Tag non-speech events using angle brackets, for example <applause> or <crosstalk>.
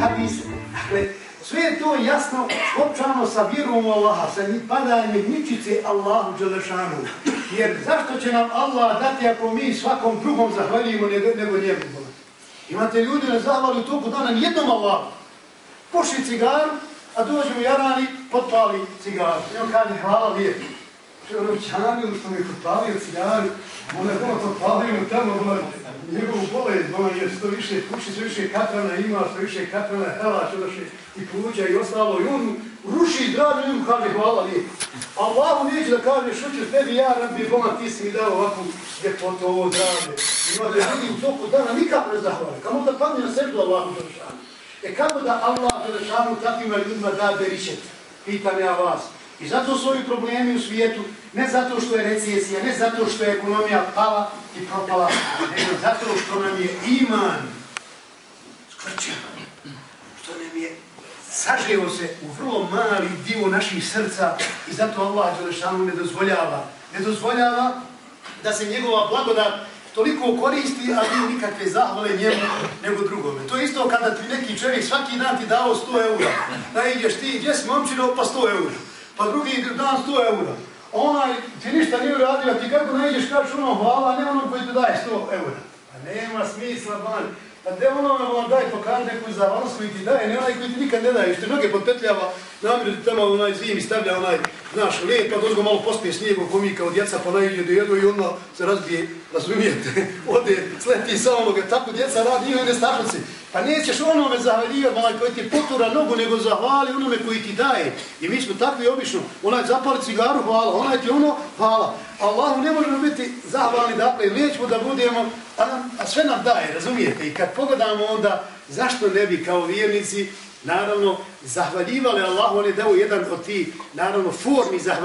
Dakle, sve je to jasno, skopčano sa vjerom u Allaha, sa padanjem ničice Allahu Đelešanu. Jer zašto će nam Allah dati ako mi svakom drugom zahvaljujemo nego, nego njemu? Imate ljudi na zahvali u toku dana nijednom Allahu. Puši cigaru, a dođe u jarani, potpali cigaru. I on kaže, hvala lijepo. Što je ono, ono što mi potpalio cigaru, ona je ono potpalio tamo, ono njegov njegovu bolest, ona je što više puši, što više katrana ima, sto više katrana hela, što i pluća i ostalo. I on ruši zdravlje, njemu kaže, hvala lijepo. Allahu neće da kaže, što ćeš tebi, ja rabbi, boma, ti si mi dao ovakvu ljepotu, ovo zdravlje. Imate ljudi u toku dana nikako ne zahvali. Kamo da padne na srdu Allahu Đelešanu. E kako da Allah Đelešanu takvima ljudima da beričet? Pitam ja vas. I zato su ovi problemi u svijetu, ne zato što je recesija, ne zato što je ekonomija pala i propala, nego zato što nam je iman skrčan, što nam je sažeo se u vrlo mali dio naših srca i zato Allah Đelešanu ne dozvoljava, ne dozvoljava da se njegova blagodat toliko koristi, a nije nikakve zahvale njemu nego drugome. To je isto kada ti neki čovjek svaki dan ti dao 100 eura. Da ideš ti, gdje si momčino, pa 100 eura. Pa drugi dan 100 eura. Onaj ti ništa nije uradio, ti kako ne ideš, kažeš ono hvala, ne ono koji ti daje 100 eura. Pa nema smisla, ban. Pa gdje ono vam daj koji za zahvalnost koji ti daje, ne onaj koji ti nikad ne daje, što noge potpetljava, namir ti tamo onaj zim stavlja onaj, znaš, lijep, pa dozgo malo pospije snijegom komi kao djeca, pa najde do i onda se razbije, razumijete, <laughs> ode, sleti sa onoga, tako djeca radi, i ne stašnici. Pa nećeš onome zahvaljivati, onaj koji ti potura nogu, nego zahvali onome koji ti daje. I mi smo takvi obično, onaj zapali cigaru, hvala, onaj ti ono, hvala. Allahu ne možemo biti zahvalni, dakle, nećemo da budemo, a, nam, a sve nam daje, razumijete? I kad pogledamo onda, zašto ne bi kao vjernici, naravno, zahvaljivali Allahu, on je dao jedan od ti, naravno, formi zahvaljivali,